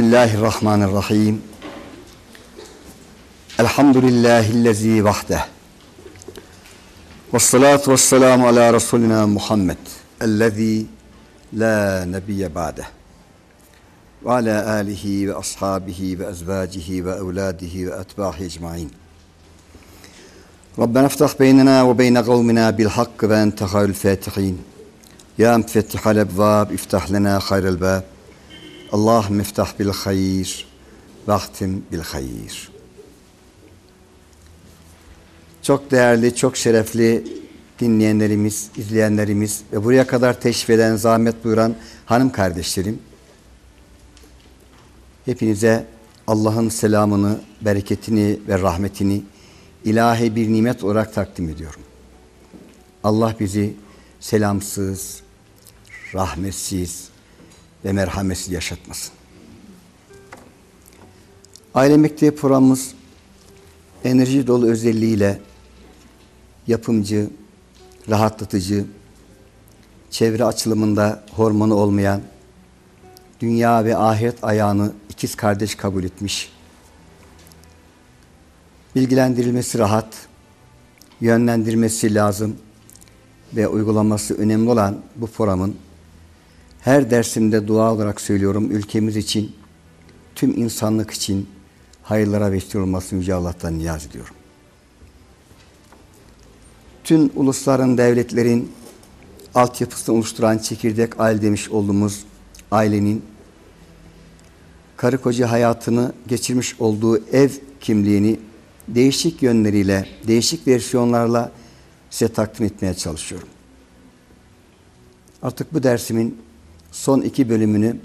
بسم الله الرحمن الرحيم الحمد لله الذي وحده والصلاة والسلام على رسولنا محمد الذي لا نبي بعده وعلى آله وأصحابه وأزواجه وأولاده وأتباعه أجمعين ربنا افتح بيننا وبين قومنا بالحق وأنت خير الفاتحين يا مفتح الأبواب افتح لنا خير الباب Allah miftah bil hayır, vaktim bil hayır. Çok değerli, çok şerefli dinleyenlerimiz, izleyenlerimiz ve buraya kadar teşrif eden, zahmet buyuran hanım kardeşlerim. Hepinize Allah'ın selamını, bereketini ve rahmetini ilahi bir nimet olarak takdim ediyorum. Allah bizi selamsız, rahmetsiz, ve merhametsiz yaşatmasın. Aile Mektebi programımız enerji dolu özelliğiyle yapımcı, rahatlatıcı, çevre açılımında hormonu olmayan, dünya ve ahiret ayağını ikiz kardeş kabul etmiş, bilgilendirilmesi rahat, yönlendirmesi lazım ve uygulaması önemli olan bu programın her dersimde dua olarak söylüyorum ülkemiz için, tüm insanlık için hayırlara vesile olmasını Yüce Allah'tan niyaz ediyorum. Tüm ulusların, devletlerin altyapısını oluşturan çekirdek aile demiş olduğumuz ailenin karı koca hayatını geçirmiş olduğu ev kimliğini değişik yönleriyle, değişik versiyonlarla size takdim etmeye çalışıyorum. Artık bu dersimin son iki bölümünü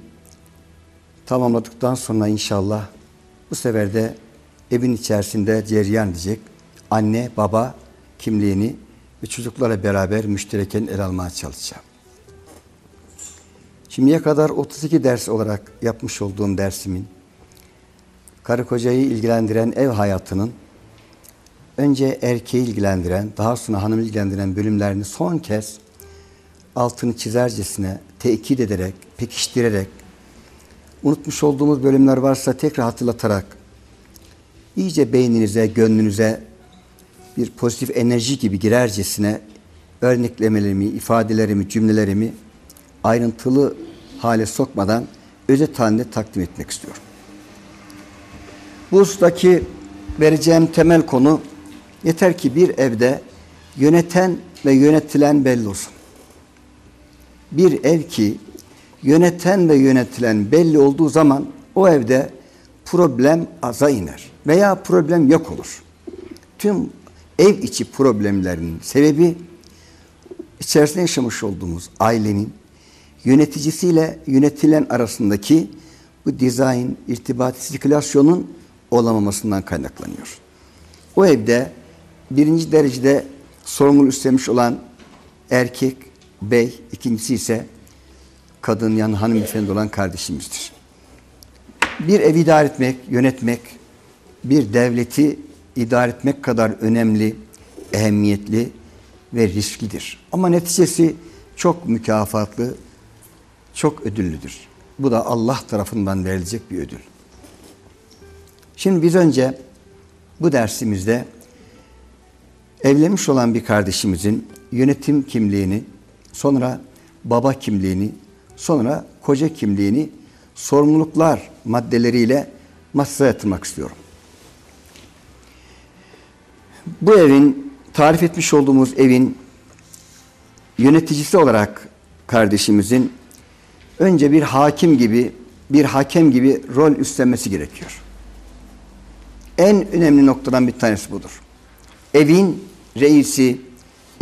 tamamladıktan sonra inşallah bu sefer de evin içerisinde cereyan edecek anne, baba kimliğini ve çocuklarla beraber müştereken el almaya çalışacağım. Şimdiye kadar 32 ders olarak yapmış olduğum dersimin karı kocayı ilgilendiren ev hayatının önce erkeği ilgilendiren, daha sonra hanımı ilgilendiren bölümlerini son kez altını çizercesine tekit ederek, pekiştirerek, unutmuş olduğumuz bölümler varsa tekrar hatırlatarak, iyice beyninize, gönlünüze bir pozitif enerji gibi girercesine örneklemelerimi, ifadelerimi, cümlelerimi ayrıntılı hale sokmadan özet halinde takdim etmek istiyorum. Bu ustaki vereceğim temel konu yeter ki bir evde yöneten ve yönetilen belli olsun. Bir ev ki yöneten ve yönetilen belli olduğu zaman o evde problem aza iner veya problem yok olur. Tüm ev içi problemlerin sebebi içerisinde yaşamış olduğumuz ailenin yöneticisiyle yönetilen arasındaki bu dizayn, irtibat, sirkülasyonun olamamasından kaynaklanıyor. O evde birinci derecede sorumluluk üstlenmiş olan erkek, bey, ikincisi ise kadın yani hanımefendi olan kardeşimizdir. Bir evi idare etmek, yönetmek, bir devleti idare etmek kadar önemli, ehemmiyetli ve risklidir. Ama neticesi çok mükafatlı, çok ödüllüdür. Bu da Allah tarafından verilecek bir ödül. Şimdi biz önce bu dersimizde evlenmiş olan bir kardeşimizin yönetim kimliğini, sonra baba kimliğini, sonra koca kimliğini sorumluluklar maddeleriyle masaya yatırmak istiyorum. Bu evin, tarif etmiş olduğumuz evin yöneticisi olarak kardeşimizin önce bir hakim gibi, bir hakem gibi rol üstlenmesi gerekiyor. En önemli noktadan bir tanesi budur. Evin reisi,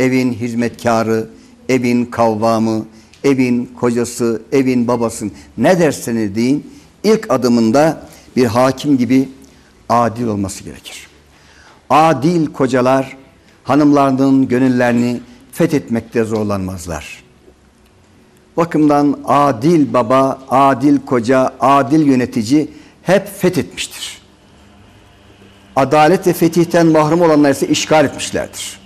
evin hizmetkarı, evin kavvamı, evin kocası, evin babası ne derseniz deyin ilk adımında bir hakim gibi adil olması gerekir. Adil kocalar hanımlarının gönüllerini fethetmekte zorlanmazlar. Bakımdan adil baba, adil koca, adil yönetici hep fethetmiştir. Adalet ve fetihten mahrum olanlar ise işgal etmişlerdir.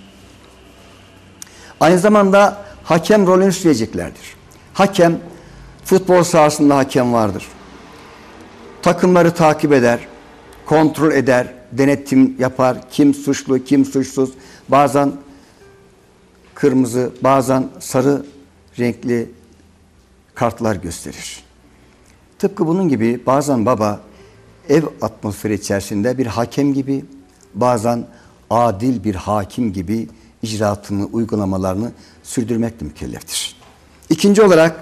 Aynı zamanda hakem rolünü üstleyeceklerdir. Hakem, futbol sahasında hakem vardır. Takımları takip eder, kontrol eder, denetim yapar. Kim suçlu, kim suçsuz. Bazen kırmızı, bazen sarı renkli kartlar gösterir. Tıpkı bunun gibi bazen baba ev atmosferi içerisinde bir hakem gibi, bazen adil bir hakim gibi icraatını, uygulamalarını sürdürmekle mükelleftir. İkinci olarak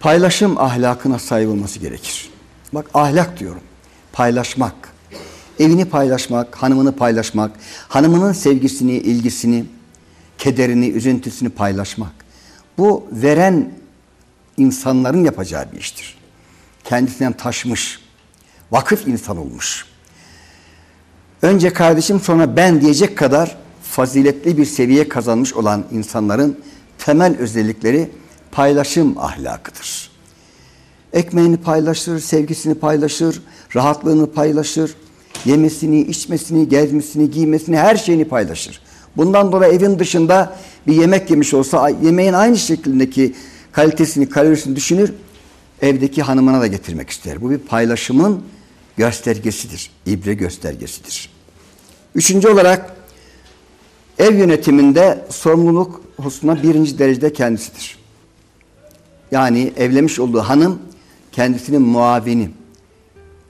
paylaşım ahlakına sahip olması gerekir. Bak ahlak diyorum. Paylaşmak. Evini paylaşmak, hanımını paylaşmak, hanımının sevgisini, ilgisini, kederini, üzüntüsünü paylaşmak. Bu veren insanların yapacağı bir iştir. Kendisinden taşmış, vakıf insan olmuş. Önce kardeşim sonra ben diyecek kadar faziletli bir seviye kazanmış olan insanların temel özellikleri paylaşım ahlakıdır. Ekmeğini paylaşır, sevgisini paylaşır, rahatlığını paylaşır, yemesini, içmesini, gezmesini, giymesini, her şeyini paylaşır. Bundan dolayı evin dışında bir yemek yemiş olsa yemeğin aynı şeklindeki kalitesini, kalorisini düşünür, evdeki hanımına da getirmek ister. Bu bir paylaşımın göstergesidir, ibre göstergesidir. Üçüncü olarak ev yönetiminde sorumluluk hususuna birinci derecede kendisidir. Yani evlenmiş olduğu hanım kendisinin muavini.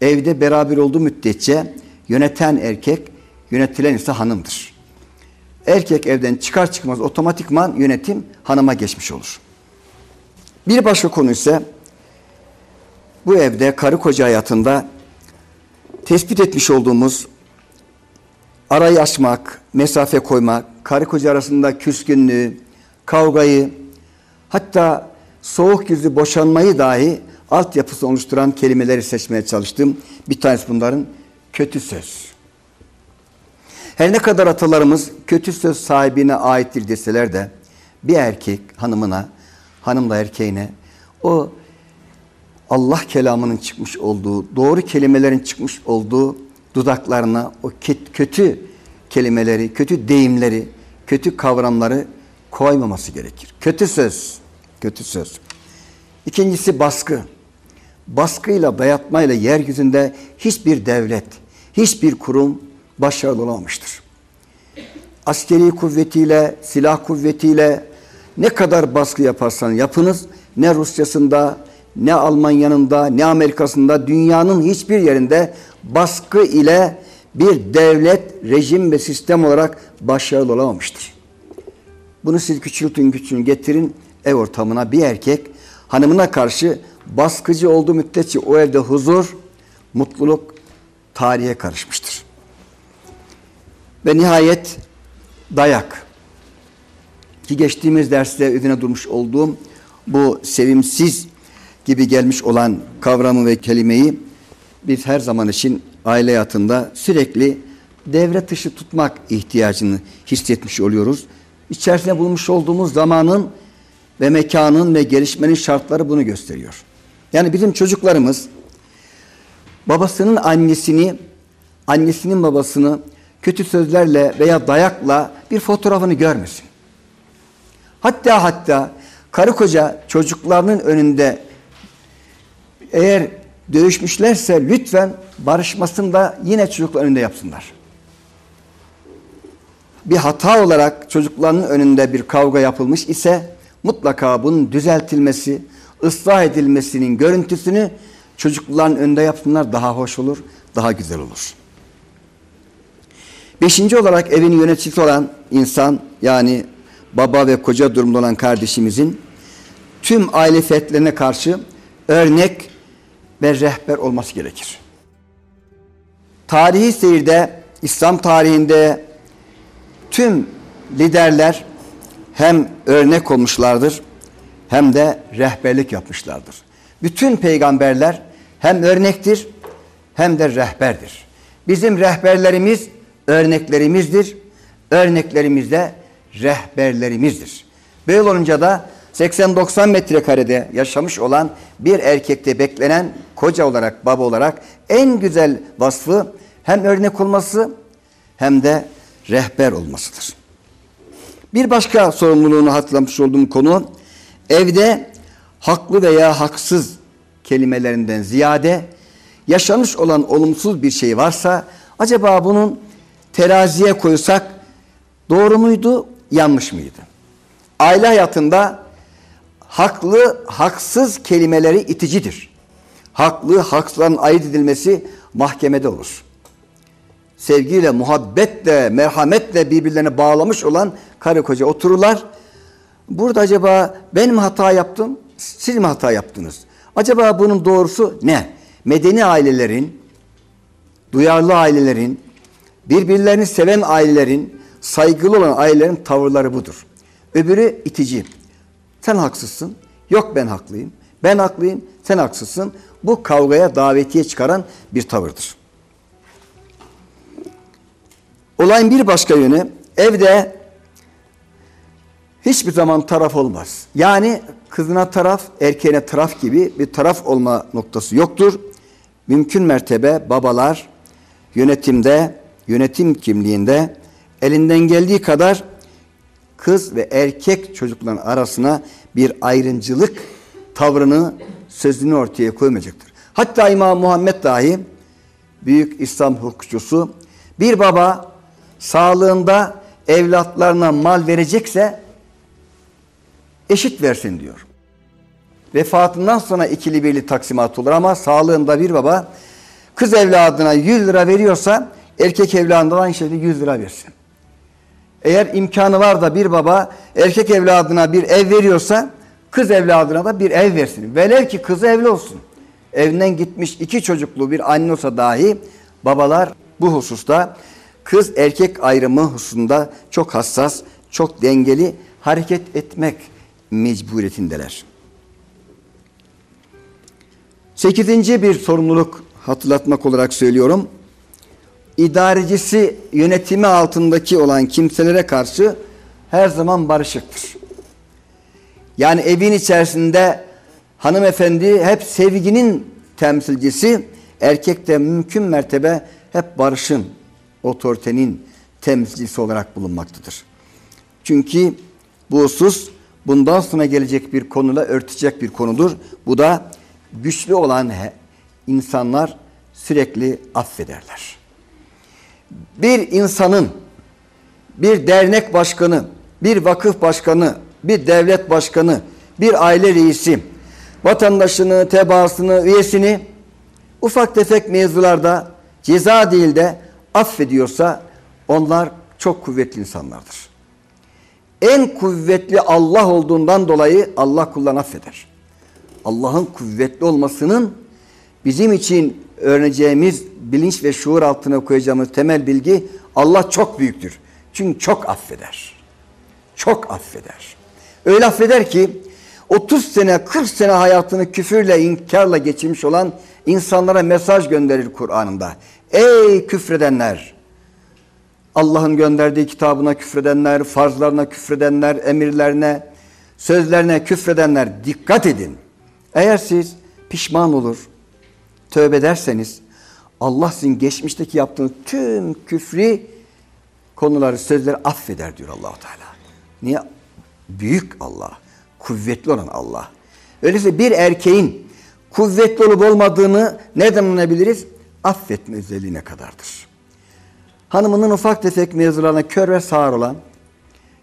Evde beraber olduğu müddetçe yöneten erkek, yönetilen ise hanımdır. Erkek evden çıkar çıkmaz otomatikman yönetim hanıma geçmiş olur. Bir başka konu ise bu evde karı koca hayatında tespit etmiş olduğumuz arayı açmak, mesafe koymak, karı koca arasında küskünlüğü, kavgayı, hatta soğuk yüzlü boşanmayı dahi altyapısı oluşturan kelimeleri seçmeye çalıştım. Bir tanesi bunların kötü söz. Her ne kadar atalarımız kötü söz sahibine aittir deseler de bir erkek hanımına, hanım da erkeğine o Allah kelamının çıkmış olduğu, doğru kelimelerin çıkmış olduğu dudaklarına o kötü kelimeleri, kötü deyimleri, kötü kavramları koymaması gerekir. Kötü söz, kötü söz. İkincisi baskı. Baskıyla, dayatmayla yeryüzünde hiçbir devlet, hiçbir kurum başarılı olamamıştır. Askeri kuvvetiyle, silah kuvvetiyle ne kadar baskı yaparsan yapınız, ne Rusya'sında, ne Almanya'nın ne Amerika'sında, dünyanın hiçbir yerinde baskı ile bir devlet, rejim ve sistem olarak başarılı olamamıştır. Bunu siz küçültün küçültün getirin ev ortamına bir erkek hanımına karşı baskıcı olduğu müddetçe o evde huzur, mutluluk tarihe karışmıştır. Ve nihayet dayak. Ki geçtiğimiz derste üzerine durmuş olduğum bu sevimsiz gibi gelmiş olan kavramı ve kelimeyi biz her zaman için aile hayatında sürekli devre dışı tutmak ihtiyacını hissetmiş oluyoruz. İçerisinde bulmuş olduğumuz zamanın ve mekanın ve gelişmenin şartları bunu gösteriyor. Yani bizim çocuklarımız babasının annesini, annesinin babasını kötü sözlerle veya dayakla bir fotoğrafını görmesin. Hatta hatta karı koca çocuklarının önünde eğer dövüşmüşlerse lütfen barışmasını da yine çocuklar önünde yapsınlar. Bir hata olarak çocukların önünde bir kavga yapılmış ise mutlaka bunun düzeltilmesi, ıslah edilmesinin görüntüsünü çocukların önünde yapsınlar daha hoş olur, daha güzel olur. Beşinci olarak evin yöneticisi olan insan yani baba ve koca durumda olan kardeşimizin tüm aile fertlerine karşı örnek ve rehber olması gerekir. Tarihi seyirde, İslam tarihinde tüm liderler hem örnek olmuşlardır hem de rehberlik yapmışlardır. Bütün peygamberler hem örnektir hem de rehberdir. Bizim rehberlerimiz örneklerimizdir. Örneklerimiz de rehberlerimizdir. Böyle olunca da 80-90 metrekarede yaşamış olan bir erkekte beklenen koca olarak, baba olarak en güzel vasfı hem örnek olması hem de rehber olmasıdır. Bir başka sorumluluğunu hatırlamış olduğum konu evde haklı veya haksız kelimelerinden ziyade yaşanmış olan olumsuz bir şey varsa acaba bunun teraziye koysak doğru muydu, yanlış mıydı? Aile hayatında haklı, haksız kelimeleri iticidir. Haklı, haksızların ayırt edilmesi mahkemede olur. Sevgiyle, muhabbetle, merhametle birbirlerine bağlamış olan karı koca otururlar. Burada acaba ben mi hata yaptım, siz mi hata yaptınız? Acaba bunun doğrusu ne? Medeni ailelerin, duyarlı ailelerin, birbirlerini seven ailelerin, saygılı olan ailelerin tavırları budur. Öbürü itici. Sen haksızsın. Yok ben haklıyım. Ben haklıyım. Sen haksızsın. Bu kavgaya davetiye çıkaran bir tavırdır. Olayın bir başka yönü evde hiçbir zaman taraf olmaz. Yani kızına taraf, erkeğine taraf gibi bir taraf olma noktası yoktur. Mümkün mertebe babalar yönetimde, yönetim kimliğinde elinden geldiği kadar kız ve erkek çocukların arasına bir ayrımcılık tavrını, sözünü ortaya koymayacaktır. Hatta İmam Muhammed dahi büyük İslam hukukçusu bir baba sağlığında evlatlarına mal verecekse eşit versin diyor. Vefatından sonra ikili birli taksimat olur ama sağlığında bir baba kız evladına 100 lira veriyorsa erkek evladına aynı şekilde 100 lira versin. Eğer imkanı var da bir baba erkek evladına bir ev veriyorsa kız evladına da bir ev versin. Velev ki kızı evli olsun. Evinden gitmiş iki çocuklu bir anne olsa dahi babalar bu hususta kız erkek ayrımı hususunda çok hassas, çok dengeli hareket etmek mecburiyetindeler. Sekizinci bir sorumluluk hatırlatmak olarak söylüyorum. İdarecisi yönetimi altındaki olan kimselere karşı her zaman barışıktır. Yani evin içerisinde hanımefendi hep sevginin temsilcisi, erkek de mümkün mertebe hep barışın, otoritenin temsilcisi olarak bulunmaktadır. Çünkü bu husus bundan sonra gelecek bir konuyla örtecek bir konudur. Bu da güçlü olan insanlar sürekli affederler. Bir insanın, bir dernek başkanı, bir vakıf başkanı, bir devlet başkanı, bir aile reisi, vatandaşını, tebaasını, üyesini ufak tefek mevzularda ceza değil de affediyorsa onlar çok kuvvetli insanlardır. En kuvvetli Allah olduğundan dolayı Allah kullarını affeder. Allah'ın kuvvetli olmasının bizim için öğreneceğimiz bilinç ve şuur altına koyacağımız temel bilgi Allah çok büyüktür. Çünkü çok affeder. Çok affeder. Öyle affeder ki 30 sene 40 sene hayatını küfürle inkarla geçirmiş olan insanlara mesaj gönderir Kur'an'ında. Ey küfredenler! Allah'ın gönderdiği kitabına küfredenler, farzlarına küfredenler, emirlerine, sözlerine küfredenler dikkat edin. Eğer siz pişman olur, tövbe ederseniz Allah sizin geçmişteki yaptığınız tüm küfri konuları, sözleri affeder diyor Allahu Teala. Niye? Büyük Allah, kuvvetli olan Allah. Öyleyse bir erkeğin kuvvetli olup olmadığını nereden anlayabiliriz? Affetme özelliğine kadardır. Hanımının ufak tefek mevzularına kör ve sağır olan,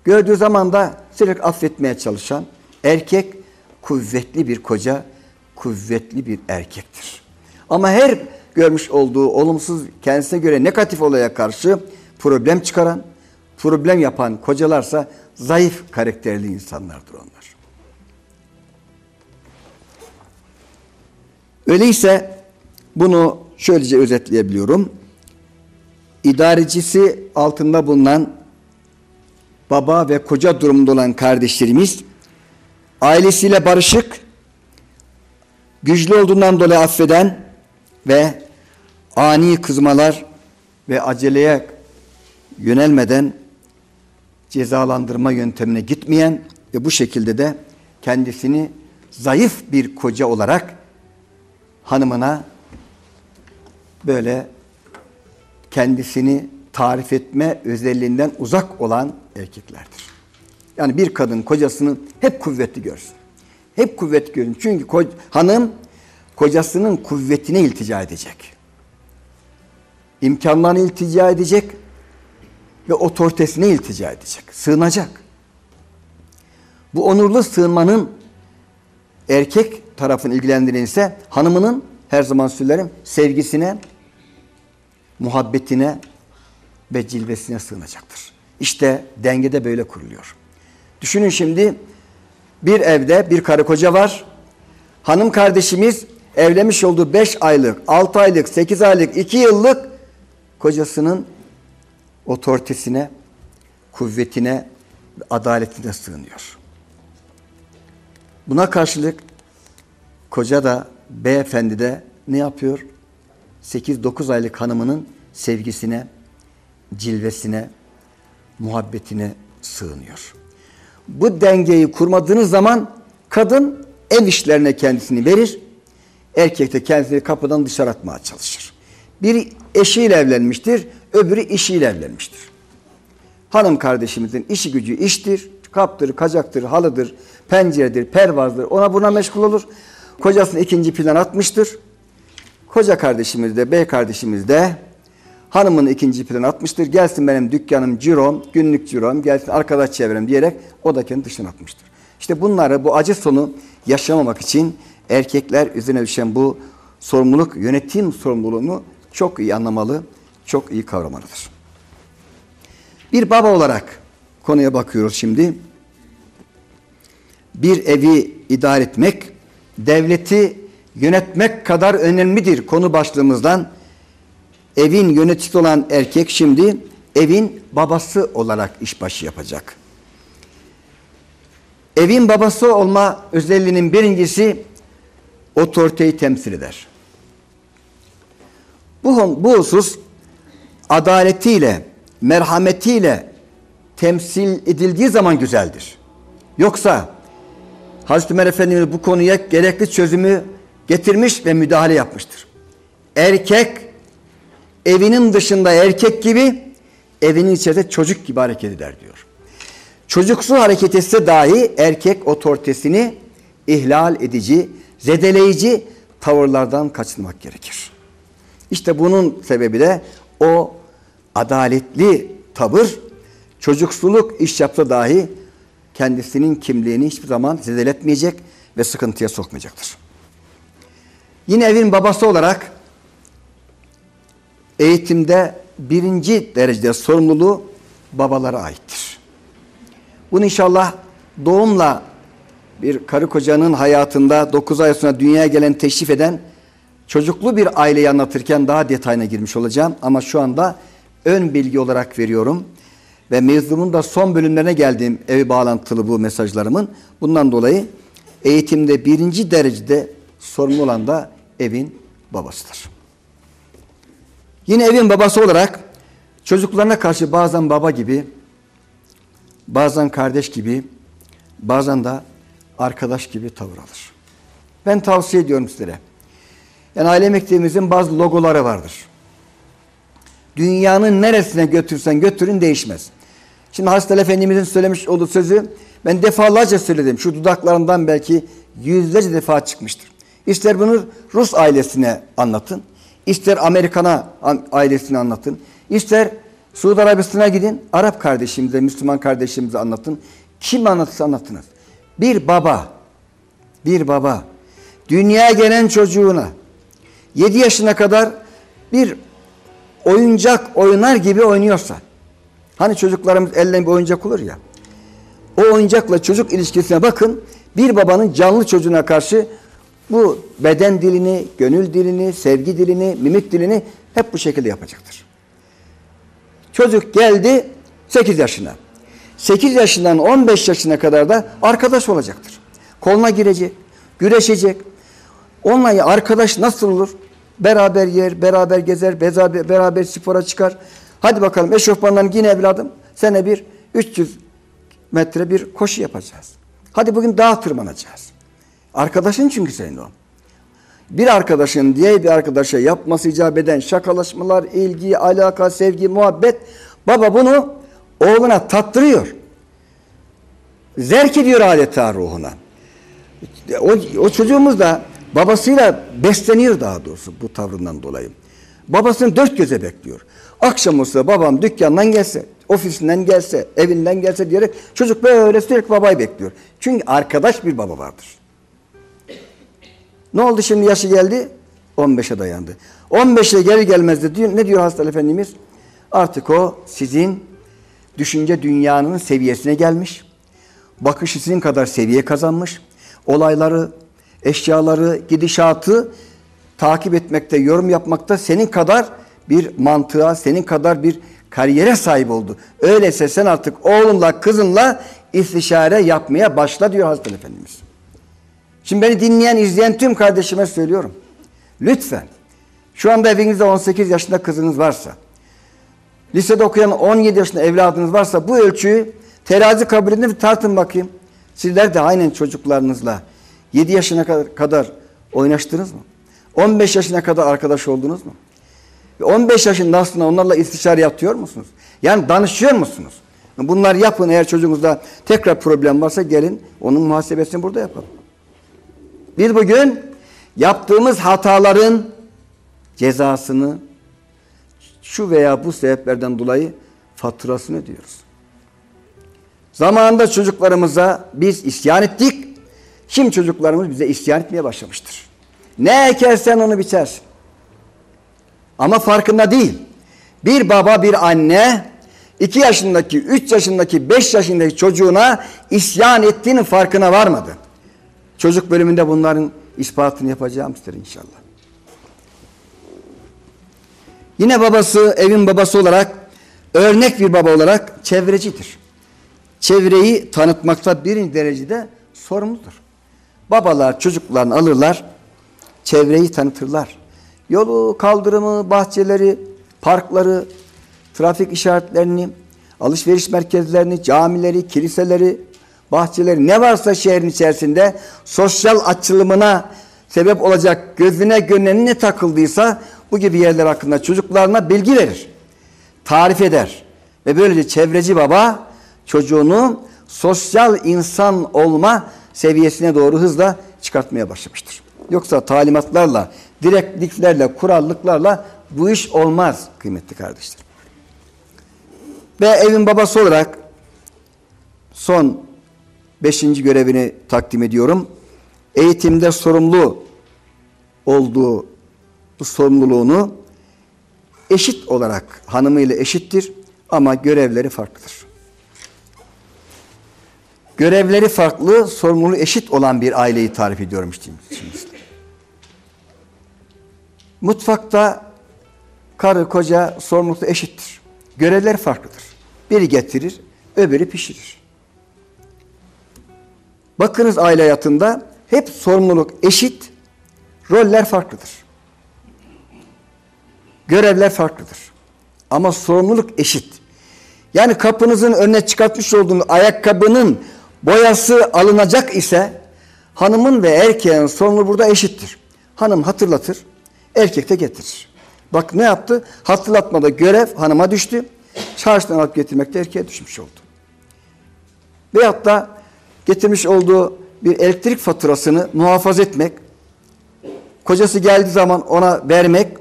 gördüğü zaman da sürekli affetmeye çalışan erkek kuvvetli bir koca, kuvvetli bir erkektir. Ama her görmüş olduğu olumsuz kendisine göre negatif olaya karşı problem çıkaran, problem yapan kocalarsa zayıf karakterli insanlardır onlar. Öyleyse bunu şöylece özetleyebiliyorum. İdarecisi altında bulunan baba ve koca durumunda olan kardeşlerimiz ailesiyle barışık, güçlü olduğundan dolayı affeden ve ani kızmalar ve aceleye yönelmeden cezalandırma yöntemine gitmeyen ve bu şekilde de kendisini zayıf bir koca olarak hanımına böyle kendisini tarif etme özelliğinden uzak olan erkeklerdir. Yani bir kadın kocasını hep kuvvetli görsün. Hep kuvvetli görsün. Çünkü hanım kocasının kuvvetine iltica edecek. İmkanlarına iltica edecek ve otoritesine iltica edecek. Sığınacak. Bu onurlu sığınmanın erkek tarafını ilgilendiren ise hanımının her zaman söylerim sevgisine, muhabbetine ve cilvesine sığınacaktır. İşte dengede böyle kuruluyor. Düşünün şimdi bir evde bir karı koca var. Hanım kardeşimiz evlenmiş olduğu 5 aylık, 6 aylık, 8 aylık, 2 yıllık kocasının otoritesine, kuvvetine, adaletine sığınıyor. Buna karşılık koca da beyefendi de ne yapıyor? 8-9 aylık hanımının sevgisine, cilvesine, muhabbetine sığınıyor. Bu dengeyi kurmadığınız zaman kadın ev işlerine kendisini verir, erkek de kendisini kapıdan dışarı atmaya çalışır. Biri eşiyle evlenmiştir, öbürü işiyle evlenmiştir. Hanım kardeşimizin işi gücü iştir, kaptır, kacaktır, halıdır, penceredir, pervazdır, ona buna meşgul olur. Kocasını ikinci plan atmıştır. Koca kardeşimiz de, bey kardeşimiz de hanımını ikinci plan atmıştır. Gelsin benim dükkanım, cirom, günlük cirom, gelsin arkadaş çevrem diyerek o da kendi dışına atmıştır. İşte bunları, bu acı sonu yaşamamak için erkekler üzerine düşen bu sorumluluk, yönetim sorumluluğunu çok iyi anlamalı, çok iyi kavramalıdır. Bir baba olarak konuya bakıyoruz şimdi. Bir evi idare etmek, devleti yönetmek kadar önemlidir konu başlığımızdan. Evin yöneticisi olan erkek şimdi evin babası olarak işbaşı yapacak. Evin babası olma özelliğinin birincisi otoriteyi temsil eder. Bu, bu husus adaletiyle, merhametiyle temsil edildiği zaman güzeldir. Yoksa Hazreti Ömer Efendimiz bu konuya gerekli çözümü getirmiş ve müdahale yapmıştır. Erkek evinin dışında erkek gibi evinin içerisinde çocuk gibi hareket eder diyor. Çocuksu hareket etse dahi erkek otoritesini ihlal edici, zedeleyici tavırlardan kaçınmak gerekir. İşte bunun sebebi de o adaletli tavır çocuksuluk iş yapsa dahi kendisinin kimliğini hiçbir zaman zedeletmeyecek ve sıkıntıya sokmayacaktır. Yine evin babası olarak eğitimde birinci derecede sorumluluğu babalara aittir. Bunu inşallah doğumla bir karı kocanın hayatında 9 ay sonra dünyaya gelen teşrif eden çocuklu bir aileyi anlatırken daha detayına girmiş olacağım. Ama şu anda ön bilgi olarak veriyorum. Ve mevzumun da son bölümlerine geldiğim evi bağlantılı bu mesajlarımın. Bundan dolayı eğitimde birinci derecede sorumlu olan da evin babasıdır. Yine evin babası olarak çocuklarına karşı bazen baba gibi, bazen kardeş gibi, bazen de arkadaş gibi tavır alır. Ben tavsiye ediyorum sizlere. Yani aile mekteğimizin bazı logoları vardır. Dünyanın neresine götürsen götürün değişmez. Şimdi Hazreti Efendimizin söylemiş olduğu sözü ben defalarca söyledim. Şu dudaklarımdan belki yüzlerce defa çıkmıştır. İster bunu Rus ailesine anlatın, ister Amerikan'a ailesine anlatın, ister Suudi Arabistan'a gidin, Arap kardeşimize, Müslüman kardeşimize anlatın. Kim anlatırsa anlatınız. Bir baba, bir baba dünyaya gelen çocuğuna 7 yaşına kadar bir oyuncak oynar gibi oynuyorsa hani çocuklarımız elden bir oyuncak olur ya o oyuncakla çocuk ilişkisine bakın bir babanın canlı çocuğuna karşı bu beden dilini, gönül dilini, sevgi dilini, mimik dilini hep bu şekilde yapacaktır. Çocuk geldi 8 yaşına. 8 yaşından 15 yaşına kadar da arkadaş olacaktır. Koluna girecek, güreşecek. Onunla arkadaş nasıl olur? Beraber yer, beraber gezer, beraber, spora çıkar. Hadi bakalım eşofmandan yine evladım. Sene bir 300 metre bir koşu yapacağız. Hadi bugün dağ tırmanacağız. Arkadaşın çünkü senin o. Bir arkadaşın diğer bir arkadaşa yapması icap eden şakalaşmalar, ilgi, alaka, sevgi, muhabbet baba bunu oğluna tattırıyor. Zerk ediyor adeta ruhuna. O, o çocuğumuz da Babasıyla besleniyor daha doğrusu bu tavrından dolayı. Babasını dört göze bekliyor. Akşam olsa babam dükkandan gelse, ofisinden gelse, evinden gelse diyerek çocuk böyle sürekli babayı bekliyor. Çünkü arkadaş bir baba vardır. Ne oldu şimdi yaşı geldi? 15'e dayandı. 15'e geri gelmez de diyor, ne diyor hasta efendimiz? Artık o sizin düşünce dünyanın seviyesine gelmiş. Bakışı sizin kadar seviye kazanmış. Olayları, eşyaları, gidişatı takip etmekte, yorum yapmakta senin kadar bir mantığa, senin kadar bir kariyere sahip oldu. Öyleyse sen artık oğlunla, kızınla istişare yapmaya başla diyor Hazreti Efendimiz. Şimdi beni dinleyen, izleyen tüm kardeşime söylüyorum. Lütfen şu anda evinizde 18 yaşında kızınız varsa, lisede okuyan 17 yaşında evladınız varsa bu ölçüyü terazi kabulünde bir tartın bakayım. Sizler de aynen çocuklarınızla 7 yaşına kadar oynaştınız mı? 15 yaşına kadar arkadaş oldunuz mu? 15 yaşında aslında onlarla istişare yapıyor musunuz? Yani danışıyor musunuz? Bunlar yapın eğer çocuğunuzda tekrar problem varsa gelin onun muhasebesini burada yapalım. Biz bugün yaptığımız hataların cezasını şu veya bu sebeplerden dolayı faturasını ödüyoruz. Zamanında çocuklarımıza biz isyan ettik. Şimdi çocuklarımız bize isyan etmeye başlamıştır. Ne ekersen onu biçersin. Ama farkında değil. Bir baba bir anne iki yaşındaki, üç yaşındaki, beş yaşındaki çocuğuna isyan ettiğinin farkına varmadı. Çocuk bölümünde bunların ispatını yapacağımızdır inşallah. Yine babası, evin babası olarak, örnek bir baba olarak çevrecidir. Çevreyi tanıtmakta birinci derecede sorumludur. Babalar çocuklarını alırlar, çevreyi tanıtırlar. Yolu, kaldırımı, bahçeleri, parkları, trafik işaretlerini, alışveriş merkezlerini, camileri, kiliseleri, bahçeleri ne varsa şehrin içerisinde sosyal açılımına sebep olacak gözüne gönlüne ne takıldıysa bu gibi yerler hakkında çocuklarına bilgi verir. Tarif eder. Ve böylece çevreci baba çocuğunu sosyal insan olma seviyesine doğru hızla çıkartmaya başlamıştır. Yoksa talimatlarla, direktliklerle, kurallıklarla bu iş olmaz kıymetli kardeşler. Ve evin babası olarak son beşinci görevini takdim ediyorum. Eğitimde sorumlu olduğu bu sorumluluğunu eşit olarak hanımıyla eşittir ama görevleri farklıdır. Görevleri farklı, sorumluluğu eşit olan bir aileyi tarif ediyorum işte şimdi. Mutfakta karı koca sorumlulukta eşittir. Görevler farklıdır. Biri getirir, öbürü pişirir. Bakınız aile hayatında hep sorumluluk eşit, roller farklıdır. Görevler farklıdır. Ama sorumluluk eşit. Yani kapınızın önüne çıkartmış olduğunuz ayakkabının boyası alınacak ise hanımın ve erkeğin sorumluluğu burada eşittir. Hanım hatırlatır, erkek de getirir. Bak ne yaptı? Hatırlatmada görev hanıma düştü. Çarşıdan alıp getirmekte erkeğe düşmüş oldu. Veyahut da getirmiş olduğu bir elektrik faturasını muhafaza etmek, kocası geldiği zaman ona vermek,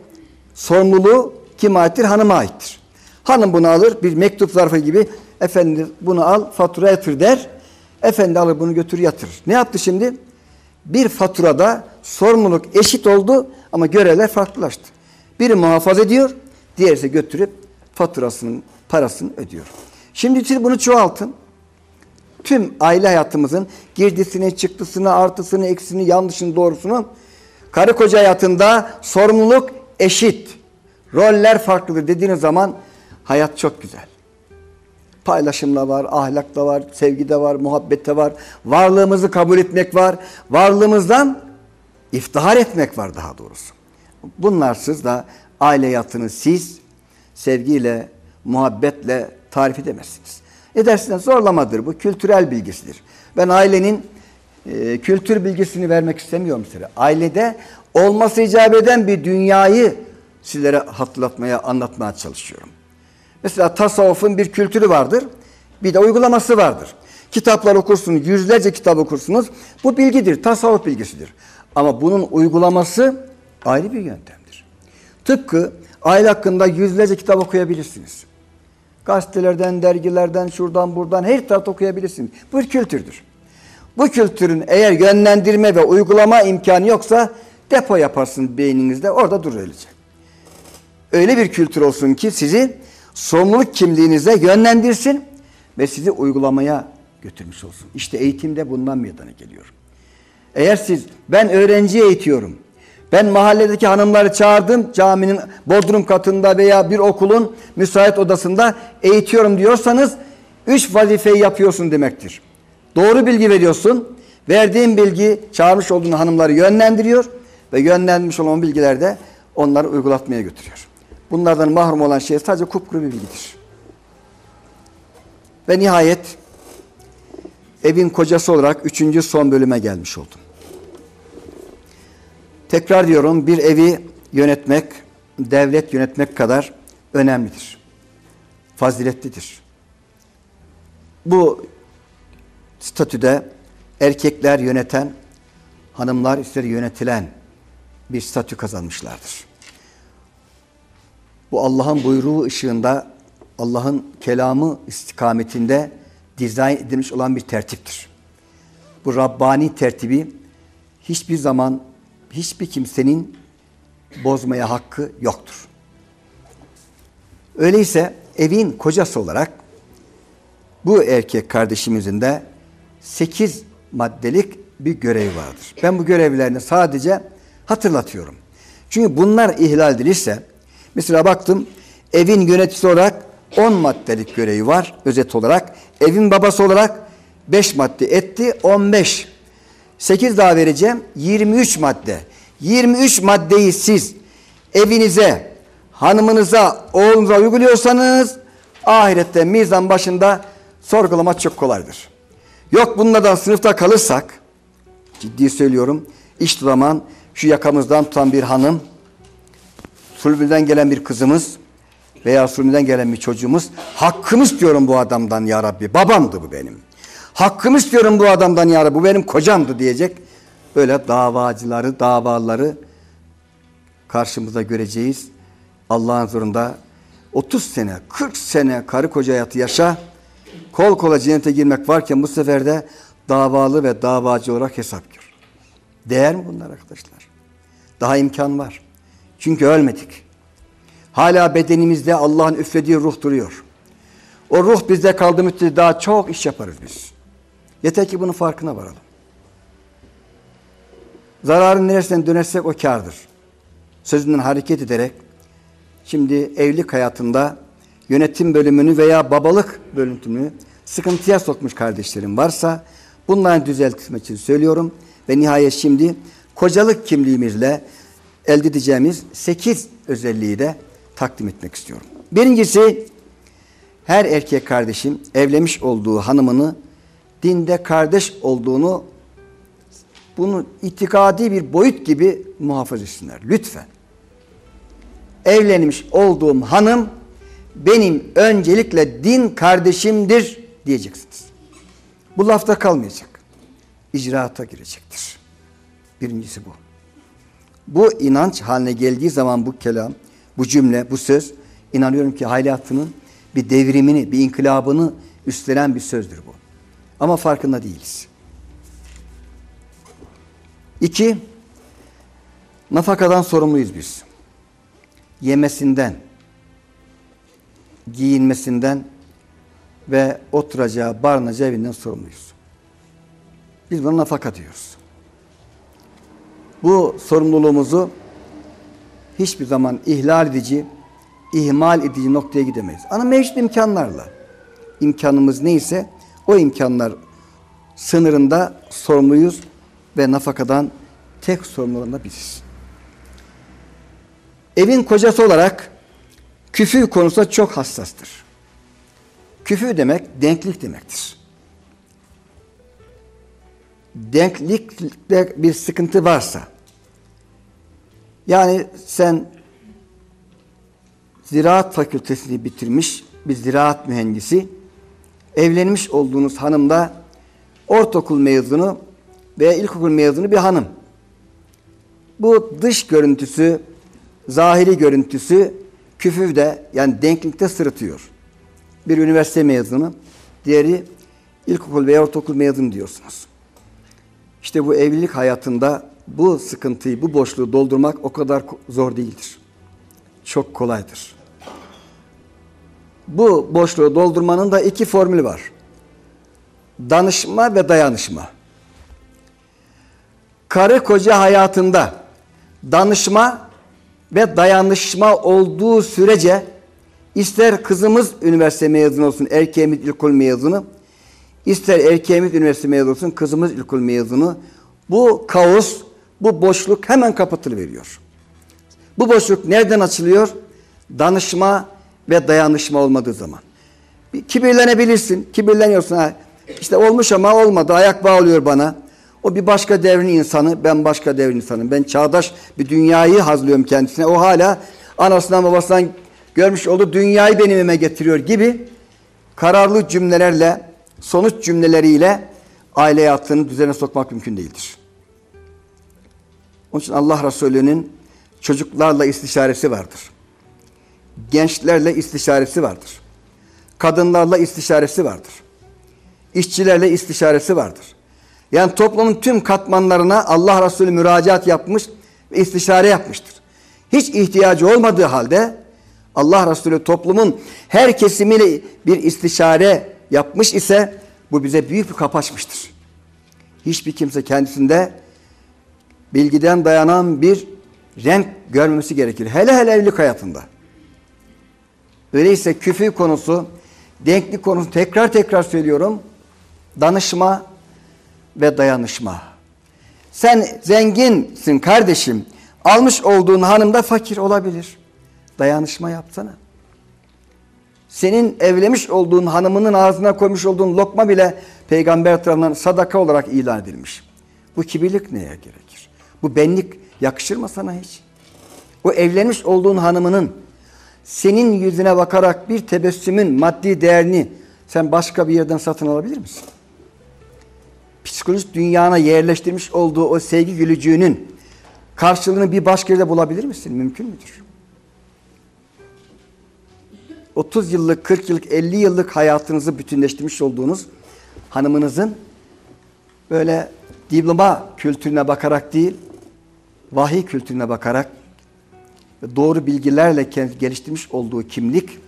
sorumluluğu kime aittir? Hanıma aittir. Hanım bunu alır, bir mektup zarfı gibi, efendi bunu al, fatura yatır der. Efendi alır bunu götür yatırır. Ne yaptı şimdi? Bir faturada sorumluluk eşit oldu ama görevler farklılaştı. Biri muhafaza ediyor, diğeri ise götürüp faturasının parasını ödüyor. Şimdi siz bunu çoğaltın. Tüm aile hayatımızın girdisini, çıktısını, artısını, eksisini, yanlışını, doğrusunu karı koca hayatında sorumluluk eşit. Roller farklıdır dediğiniz zaman hayat çok güzel. Paylaşımla var, ahlakla var, sevgide var, muhabbette var. Varlığımızı kabul etmek var. Varlığımızdan iftihar etmek var daha doğrusu. Bunlarsız da aile hayatını siz sevgiyle, muhabbetle tarif edemezsiniz. Edersiniz zorlamadır bu, kültürel bilgisidir. Ben ailenin e, kültür bilgisini vermek istemiyorum size. Ailede olması icap eden bir dünyayı sizlere hatırlatmaya, anlatmaya çalışıyorum. Mesela tasavvufun bir kültürü vardır, bir de uygulaması vardır. Kitaplar okursunuz, yüzlerce kitap okursunuz. Bu bilgidir, tasavvuf bilgisidir. Ama bunun uygulaması ayrı bir yöntemdir. Tıpkı aile hakkında yüzlerce kitap okuyabilirsiniz. Gazetelerden, dergilerden, şuradan buradan her tarafta okuyabilirsiniz. Bu bir kültürdür. Bu kültürün eğer yönlendirme ve uygulama imkanı yoksa depo yaparsın beyninizde orada durur öylece. Öyle bir kültür olsun ki sizi sorumluluk kimliğinize yönlendirsin ve sizi uygulamaya götürmüş olsun. İşte eğitimde bundan meydana geliyor. Eğer siz ben öğrenci eğitiyorum, ben mahalledeki hanımları çağırdım caminin bodrum katında veya bir okulun müsait odasında eğitiyorum diyorsanız üç vazifeyi yapıyorsun demektir. Doğru bilgi veriyorsun, verdiğin bilgi çağırmış olduğun hanımları yönlendiriyor ve yönlendirmiş olan bilgiler de onları uygulatmaya götürüyor. Bunlardan mahrum olan şey sadece kupkuru bir bilgidir. Ve nihayet evin kocası olarak üçüncü son bölüme gelmiş oldum. Tekrar diyorum bir evi yönetmek, devlet yönetmek kadar önemlidir. Faziletlidir. Bu statüde erkekler yöneten, hanımlar ise yönetilen bir statü kazanmışlardır. Bu Allah'ın buyruğu ışığında, Allah'ın kelamı istikametinde dizayn edilmiş olan bir tertiptir. Bu Rabbani tertibi hiçbir zaman hiçbir kimsenin bozmaya hakkı yoktur. Öyleyse evin kocası olarak bu erkek kardeşimizin de sekiz maddelik bir görevi vardır. Ben bu görevlerini sadece hatırlatıyorum. Çünkü bunlar ihlal edilirse mesela baktım evin yöneticisi olarak 10 maddelik görevi var özet olarak. Evin babası olarak 5 madde etti 15. 8 daha vereceğim 23 madde. 23 maddeyi siz evinize, hanımınıza, oğlunuza uyguluyorsanız ahirette mizan başında sorgulama çok kolaydır. Yok bunlardan sınıfta kalırsak ciddi söylüyorum işte zaman şu yakamızdan tutan bir hanım sulbünden gelen bir kızımız veya sulbünden gelen bir çocuğumuz hakkımı istiyorum bu adamdan ya Rabbi babamdı bu benim. Hakkımı istiyorum bu adamdan ya Rabbi bu benim kocamdı diyecek. Böyle davacıları, davaları karşımıza göreceğiz. Allah'ın zorunda 30 sene, 40 sene karı koca hayatı yaşa. Kol kola cennete girmek varken bu sefer de davalı ve davacı olarak hesap gör. Değer mi bunlar arkadaşlar? Daha imkan var. Çünkü ölmedik. Hala bedenimizde Allah'ın üflediği ruh duruyor. O ruh bizde kaldı müddetçe daha çok iş yaparız biz. Yeter ki bunun farkına varalım. Zararın neresinden dönersek o kardır. Sözünden hareket ederek şimdi evlilik hayatında yönetim bölümünü veya babalık bölümünü sıkıntıya sokmuş kardeşlerim varsa bunların düzeltmek için söylüyorum. Ve nihayet şimdi kocalık kimliğimizle elde edeceğimiz sekiz özelliği de takdim etmek istiyorum. Birincisi her erkek kardeşim evlenmiş olduğu hanımını dinde kardeş olduğunu bunu itikadi bir boyut gibi muhafaza etsinler. Lütfen. Evlenmiş olduğum hanım benim öncelikle din kardeşimdir diyeceksiniz. Bu lafta kalmayacak. İcraata girecektir. Birincisi bu. Bu inanç haline geldiği zaman bu kelam, bu cümle, bu söz inanıyorum ki hayatının bir devrimini, bir inkılabını üstlenen bir sözdür bu. Ama farkında değiliz. İki, nafakadan sorumluyuz biz. Yemesinden, giyinmesinden ve oturacağı, barınacağı evinden sorumluyuz. Biz buna nafaka diyoruz. Bu sorumluluğumuzu hiçbir zaman ihlal edici, ihmal edici noktaya gidemeyiz. Ama mevcut imkanlarla, imkanımız neyse o imkanlar sınırında sorumluyuz ve nafakadan tek sorumlu da biziz. Evin kocası olarak küfür konusunda çok hassastır. Küfür demek denklik demektir. Denklikte bir sıkıntı varsa yani sen ziraat fakültesini bitirmiş bir ziraat mühendisi evlenmiş olduğunuz hanım da ortaokul mezunu veya ilkokul mezunu bir hanım. Bu dış görüntüsü, zahiri görüntüsü küfüvde yani denklikte sırıtıyor. Bir üniversite mezunu, diğeri ilkokul veya ortaokul mezunu diyorsunuz. İşte bu evlilik hayatında bu sıkıntıyı, bu boşluğu doldurmak o kadar zor değildir. Çok kolaydır. Bu boşluğu doldurmanın da iki formülü var. Danışma ve dayanışma. Karı koca hayatında danışma ve dayanışma olduğu sürece ister kızımız üniversite mezunu olsun, erkeğimiz ilkokul mezunu, ister erkeğimiz üniversite mezunu olsun, kızımız ilkokul mezunu, bu kaos, bu boşluk hemen kapatılıveriyor. Bu boşluk nereden açılıyor? Danışma ve dayanışma olmadığı zaman. Bir kibirlenebilirsin, kibirleniyorsun. Ha. İşte olmuş ama olmadı, ayak bağlıyor bana. O bir başka devrin insanı, ben başka devrin insanım. Ben çağdaş bir dünyayı hazlıyorum kendisine. O hala anasından babasından görmüş olduğu dünyayı benim evime getiriyor gibi kararlı cümlelerle, sonuç cümleleriyle aile hayatını düzene sokmak mümkün değildir. Onun için Allah Resulü'nün çocuklarla istişaresi vardır. Gençlerle istişaresi vardır. Kadınlarla istişaresi vardır. İşçilerle istişaresi vardır. Yani toplumun tüm katmanlarına Allah Resulü müracaat yapmış ve istişare yapmıştır. Hiç ihtiyacı olmadığı halde Allah Resulü toplumun her kesimiyle bir istişare yapmış ise bu bize büyük bir kapı açmıştır. Hiçbir kimse kendisinde bilgiden dayanan bir renk görmemesi gerekir. Hele hele evlilik hayatında. Öyleyse küfür konusu, denklik konusu tekrar tekrar söylüyorum. Danışma ve dayanışma. Sen zenginsin kardeşim. Almış olduğun hanım da fakir olabilir. Dayanışma yapsana. Senin evlemiş olduğun hanımının ağzına koymuş olduğun lokma bile peygamber tarafından sadaka olarak ilan edilmiş. Bu kibirlik neye gerekir? Bu benlik yakışır mı sana hiç? O evlenmiş olduğun hanımının senin yüzüne bakarak bir tebessümün maddi değerini sen başka bir yerden satın alabilir misin? Psikolojik dünyana yerleştirmiş olduğu o sevgi gülücüğünün karşılığını bir başka yerde bulabilir misin? Mümkün müdür? 30 yıllık, 40 yıllık, 50 yıllık hayatınızı bütünleştirmiş olduğunuz hanımınızın böyle diploma kültürüne bakarak değil, vahiy kültürüne bakarak doğru bilgilerle geliştirmiş olduğu kimlik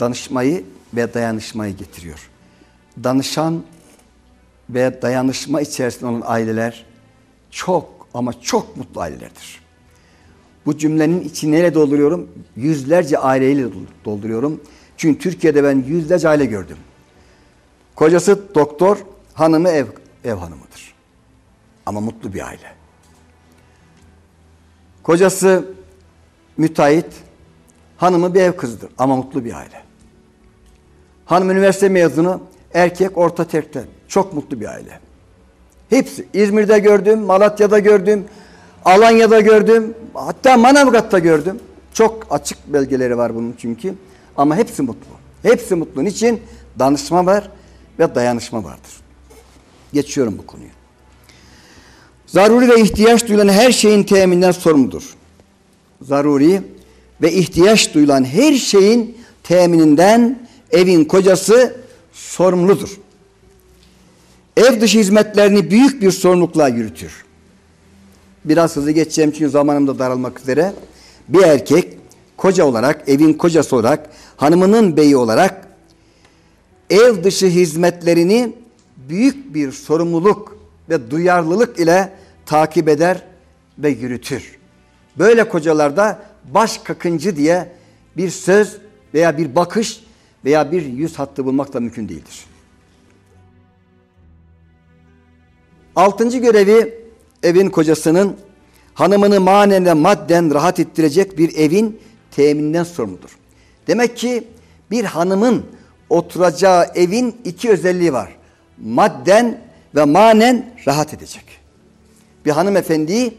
danışmayı ve dayanışmayı getiriyor. Danışan ve dayanışma içerisinde olan aileler çok ama çok mutlu ailelerdir. Bu cümlenin içini neyle dolduruyorum? Yüzlerce aileyle dolduruyorum. Çünkü Türkiye'de ben yüzlerce aile gördüm. Kocası doktor, hanımı ev, ev hanımıdır. Ama mutlu bir aile. Kocası müteahhit, hanımı bir ev kızıdır ama mutlu bir aile. Hanım üniversite mezunu, erkek orta tekte. Çok mutlu bir aile. Hepsi. İzmir'de gördüm, Malatya'da gördüm, Alanya'da gördüm, hatta Manavgat'ta gördüm. Çok açık belgeleri var bunun çünkü. Ama hepsi mutlu. Hepsi mutlu. Niçin? Danışma var ve dayanışma vardır. Geçiyorum bu konuyu. Zaruri ve ihtiyaç duyulan her şeyin temininden sorumludur. Zaruri ve ihtiyaç duyulan her şeyin temininden evin kocası sorumludur. Ev dışı hizmetlerini büyük bir sorumlulukla yürütür. Biraz hızlı geçeceğim çünkü zamanım da daralmak üzere. Bir erkek koca olarak, evin kocası olarak, hanımının beyi olarak ev dışı hizmetlerini büyük bir sorumluluk ve duyarlılık ile takip eder ve yürütür. Böyle kocalarda baş kakıncı diye bir söz veya bir bakış veya bir yüz hattı bulmak da mümkün değildir. Altıncı görevi evin kocasının hanımını manen ve madden rahat ettirecek bir evin temininden sorumludur. Demek ki bir hanımın oturacağı evin iki özelliği var. Madden ve manen rahat edecek. Bir hanımefendi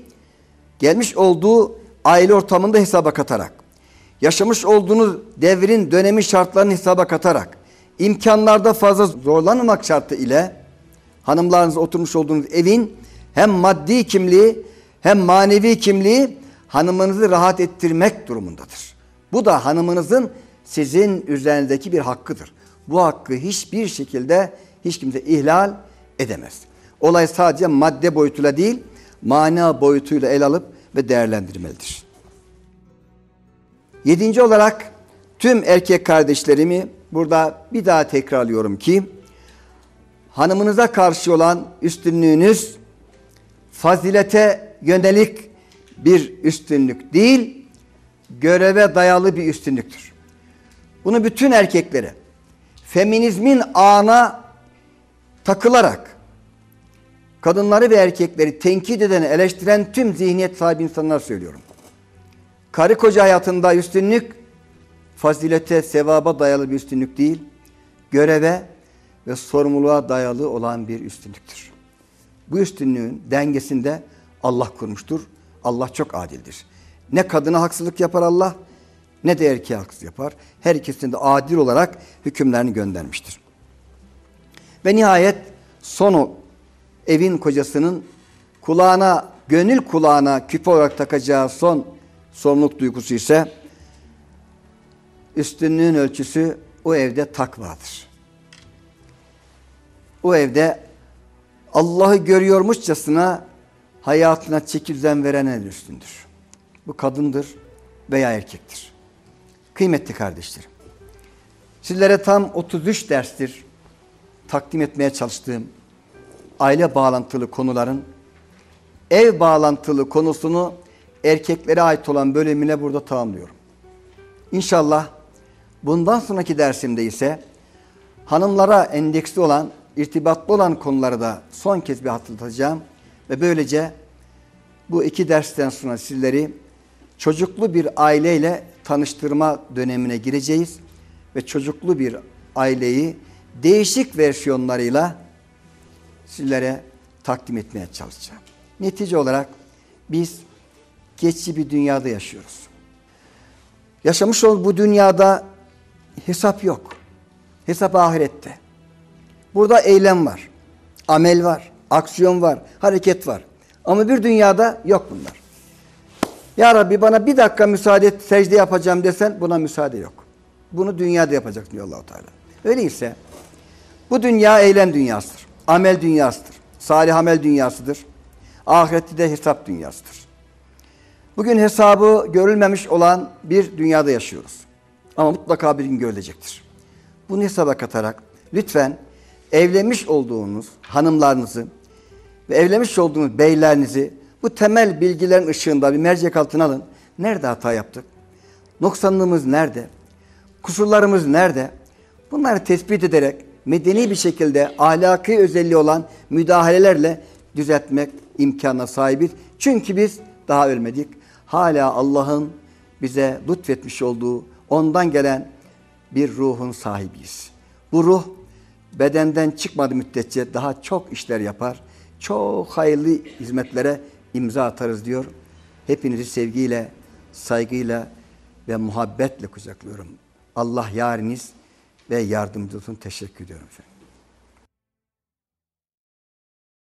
gelmiş olduğu aile ortamında hesaba katarak, yaşamış olduğunuz devrin dönemi şartlarını hesaba katarak, imkanlarda fazla zorlanmamak şartı ile hanımlarınız oturmuş olduğunuz evin hem maddi kimliği hem manevi kimliği hanımınızı rahat ettirmek durumundadır. Bu da hanımınızın sizin üzerindeki bir hakkıdır. Bu hakkı hiçbir şekilde hiç kimse ihlal edemez. Olay sadece madde boyutuyla değil, mana boyutuyla ele alıp ve değerlendirmelidir. Yedinci olarak tüm erkek kardeşlerimi burada bir daha tekrarlıyorum ki hanımınıza karşı olan üstünlüğünüz fazilete yönelik bir üstünlük değil, göreve dayalı bir üstünlüktür. Bunu bütün erkeklere feminizmin ağına takılarak kadınları ve erkekleri tenkit eden, eleştiren tüm zihniyet sahibi insanlar söylüyorum. Karı koca hayatında üstünlük fazilete, sevaba dayalı bir üstünlük değil, göreve ve sorumluluğa dayalı olan bir üstünlüktür. Bu üstünlüğün dengesinde Allah kurmuştur. Allah çok adildir. Ne kadına haksızlık yapar Allah ne de erkeğe haksızlık yapar. Her ikisinde adil olarak hükümlerini göndermiştir. Ve nihayet sonu evin kocasının kulağına, gönül kulağına küpe olarak takacağı son sorumluluk duygusu ise üstünlüğün ölçüsü o evde takvadır. O evde Allah'ı görüyormuşçasına hayatına çeki düzen veren el üstündür. Bu kadındır veya erkektir. Kıymetli kardeşlerim. Sizlere tam 33 derstir takdim etmeye çalıştığım aile bağlantılı konuların ev bağlantılı konusunu erkeklere ait olan bölümüne burada tamamlıyorum. İnşallah bundan sonraki dersimde ise hanımlara endeksli olan, irtibatlı olan konuları da son kez bir hatırlatacağım. Ve böylece bu iki dersten sonra sizleri çocuklu bir aileyle tanıştırma dönemine gireceğiz. Ve çocuklu bir aileyi değişik versiyonlarıyla sizlere takdim etmeye çalışacağım. Netice olarak biz geçici bir dünyada yaşıyoruz. Yaşamış olduğumuz bu dünyada hesap yok. Hesap ahirette. Burada eylem var, amel var, aksiyon var, hareket var. Ama bir dünyada yok bunlar. Ya Rabbi bana bir dakika müsaade et, secde yapacağım desen buna müsaade yok. Bunu dünyada yapacaksın diyor allah Teala. Öyleyse bu dünya eylem dünyasıdır. Amel dünyasıdır. Salih amel dünyasıdır. Ahirette de hesap dünyasıdır. Bugün hesabı görülmemiş olan bir dünyada yaşıyoruz. Ama mutlaka bir gün görülecektir. Bunu hesaba katarak lütfen evlenmiş olduğunuz hanımlarınızı ve evlenmiş olduğunuz beylerinizi bu temel bilgilerin ışığında bir mercek altına alın. Nerede hata yaptık? Noksanlığımız nerede? Kusurlarımız nerede? Bunları tespit ederek medeni bir şekilde ahlaki özelliği olan müdahalelerle düzeltmek imkanına sahibiz. Çünkü biz daha ölmedik. Hala Allah'ın bize lütfetmiş olduğu ondan gelen bir ruhun sahibiyiz. Bu ruh bedenden çıkmadı müddetçe daha çok işler yapar. Çok hayırlı hizmetlere imza atarız diyor. Hepinizi sevgiyle, saygıyla ve muhabbetle kucaklıyorum. Allah yariniz ve yardımcı olsun. Teşekkür ediyorum efendim.